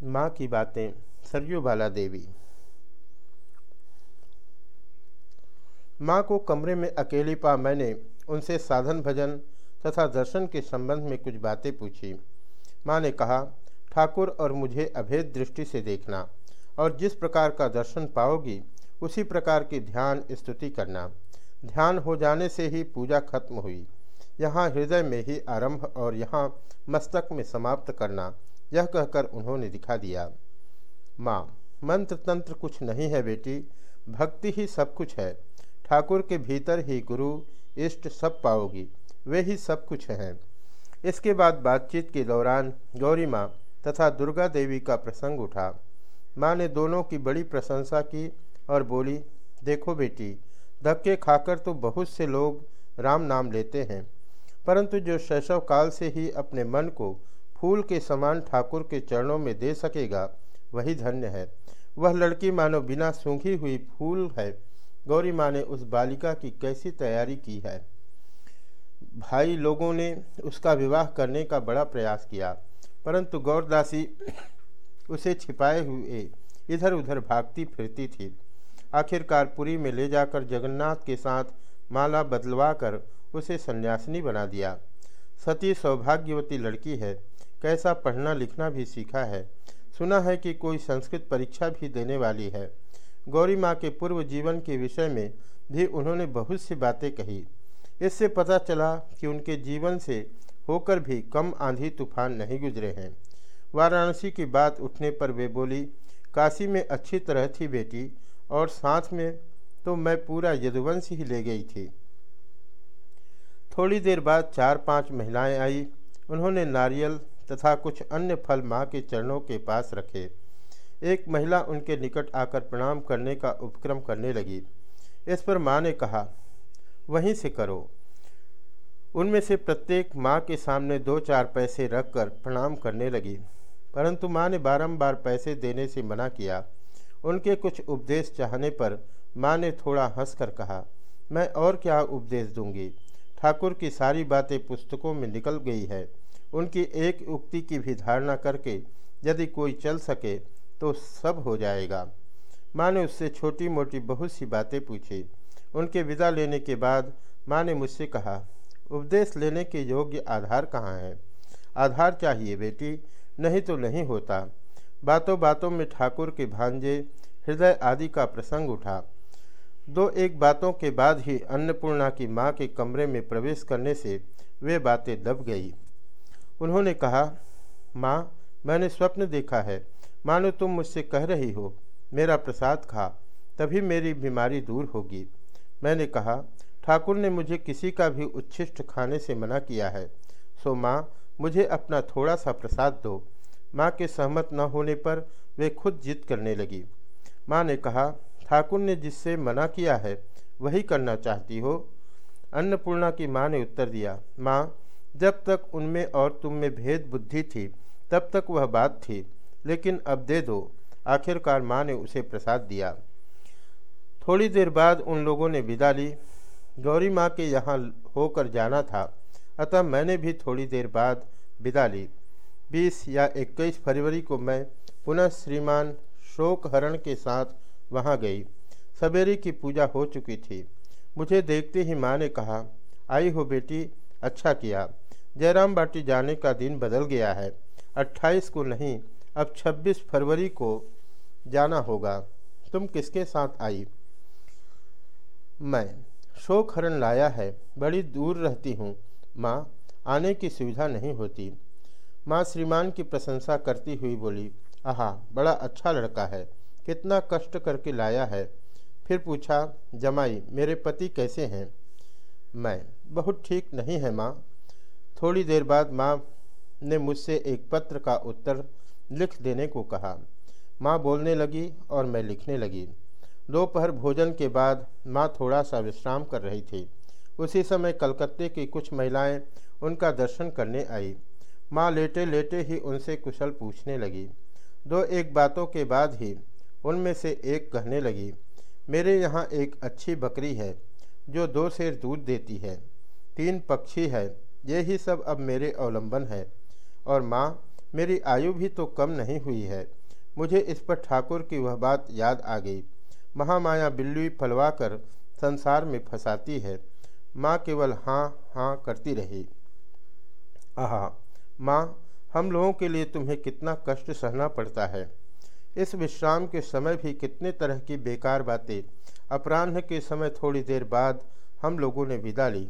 माँ की बातें, सरयू बाला देवी माँ को कमरे में अकेली पा मैंने उनसे साधन, भजन तथा दर्शन के संबंध में कुछ बातें पूछी। माँ ने कहा, ठाकुर और मुझे अभेद दृष्टि से देखना और जिस प्रकार का दर्शन पाओगी, उसी प्रकार की ध्यान, स्तुति करना। ध्यान हो जाने से ही पूजा खत्म हुई। यहाँ हृदय में ही आरंभ और यहाँ मस्तक में समाप्त करना। यह कहकर उन्होंने दिखा दिया, माँ मंत्र तंत्र कुछ नहीं है बेटी, भक्ति ही सब कुछ है। ठाकुर के भीतर ही गुरु, इष्ट सब पाओगी, वे ही सब कुछ हैं। इसके बाद बातचीत के दौरान गौरी माँ तथा दुर्गा देवी का प्रसंग उठा। माँ ने दोनों की बड़ी प्रशंसा की और बोली, देखो बेटी, धक्के खाकर तो बहुत से लोग राम नाम लेते हैं, परंतु जो शैशव काल से ही अपने मन को फूल के समान ठाकुर के चरणों में दे सकेगा, वही धन्य है। वह लड़की मानो बिना सूंघी हुई फूल है, गौरी माँ ने उस बालिका की कैसी तैयारी की है। भाई लोगों ने उसका विवाह करने का बड़ा प्रयास किया, परंतु गौरदासी उसे छिपाए हुए इधर उधर भागती फिरती थी। आखिरकार पुरी में ले जाकर जगन्नाथ के साथ माला बदलवा कर उसे सन्यासिनी बना दिया। सती सौभाग्यवती लड़की है कैसा पढ़ना लिखना भी सीखा है। सुना है कि कोई संस्कृत परीक्षा भी देने वाली है। गौरी माँ के पूर्व जीवन के विषय में भी उन्होंने बहुत सी बातें कही। इससे पता चला कि उनके जीवन से होकर भी कम आंधी तूफ़ान नहीं गुजरे हैं। वाराणसी की बात उठने पर वे बोली, काशी में अच्छी तरह थी बेटी, और साथ में तो मैं पूरा यदुवंश ही ले गई थी। थोड़ी देर बाद चार पाँच महिलाएँ आई। उन्होंने नारियल तथा कुछ अन्य फल माँ के चरणों के पास रखे। एक महिला उनके निकट आकर प्रणाम करने का उपक्रम करने लगी। इस पर माँ ने कहा, वहीं से करो। उनमें से प्रत्येक माँ के सामने दो चार पैसे रखकर प्रणाम करने लगी। परंतु माँ ने बारंबार पैसे देने से मना किया। उनके कुछ उपदेश चाहने पर माँ ने थोड़ा हंसकर कहा, मैं और क्या उपदेश दूँगी? ठाकुर की सारी बातें पुस्तकों में निकल गई है। उनकी एक उक्ति की भी धारणा करके यदि कोई चल सके तो सब हो जाएगा। माँ ने उससे छोटी मोटी बहुत सी बातें पूछी। उनके विदा लेने के बाद माँ ने मुझसे कहा, उपदेश लेने के योग्य आधार कहाँ है? आधार चाहिए बेटी, नहीं तो नहीं होता। बातों बातों में ठाकुर के भांजे हृदय आदि का प्रसंग उठा। दो एक बातों के बाद ही अन्नपूर्णा की माँ के कमरे में प्रवेश करने से वे बातें दब गई। उन्होंने कहा, माँ, मैंने स्वप्न देखा है। मानो तुम मुझसे कह रही हो, मेरा प्रसाद खा, तभी मेरी बीमारी दूर होगी। मैंने कहा, ठाकुर ने मुझे किसी का भी उच्छिष्ट खाने से मना किया है। सो माँ, मुझे अपना थोड़ा सा प्रसाद दो। माँ के सहमत न होने पर वे खुद जिद करने लगी। माँ ने कहा, ठाकुर ने जिससे मना किया है, वही करना चाहती हो? अन्नपूर्णा की माँ ने उत्तर दिया, माँ जब तक उनमें और तुम में भेद बुद्धि थी, तब तक वह बात थी। लेकिन अब दे दो। आखिरकार माँ ने उसे प्रसाद दिया। थोड़ी देर बाद उन लोगों ने विदा ली। गौरी माँ के यहाँ होकर जाना था। अतः मैंने भी थोड़ी देर बाद विदा ली। बीस या इक्कीस फरवरी को मैं पुनः श्रीमान शोकहरण के साथ वहाँ गई। सवेरे की पूजा हो चुकी थी। मुझे देखते ही माँ ने कहा, आई हो बेटी अच्छा किया। जयराम बाटी जाने का दिन बदल गया है। 28 को नहीं, अब 26 फरवरी को जाना होगा। तुम किसके साथ आई? मैं। शोक हरण लाया है, बड़ी दूर रहती हूँ। माँ, आने की सुविधा नहीं होती। माँ श्रीमान की प्रशंसा करती हुई बोली, आहा, बड़ा अच्छा लड़का है। कितना कष्ट करके लाया है। फिर पूछा, जमाई, मेरे पति कैसे हैं? मैं। बहुत ठीक नहीं है माँ। थोड़ी देर बाद माँ ने मुझसे एक पत्र का उत्तर लिख देने को कहा। माँ बोलने लगी और मैं लिखने लगी। दोपहर भोजन के बाद माँ थोड़ा सा विश्राम कर रही थी। उसी समय कलकत्ते की कुछ महिलाएँ उनका दर्शन करने आई। माँ लेटे लेटे ही उनसे कुशल पूछने लगी। दो एक बातों के बाद ही उनमें से एक कहने लगी, मेरे यहाँ एक अच्छी बकरी है, जो दो शेर दूध देती है, तीन पक्षी है ये ही सब अब मेरे अवलंबन है। और माँ, मेरी आयु भी तो कम नहीं हुई है। मुझे इस पर ठाकुर की वह बात याद आ गई। महामाया बिल्ली फलवा कर संसार में फंसाती है। माँ केवल हाँ हाँ करती रही। आहा, माँ, हम लोगों के लिए तुम्हें कितना कष्ट सहना पड़ता है। इस विश्राम के समय भी कितने तरह की बेकार बातें। अपराह्न के समय थोड़ी देर बाद हम लोगों ने विदा ली।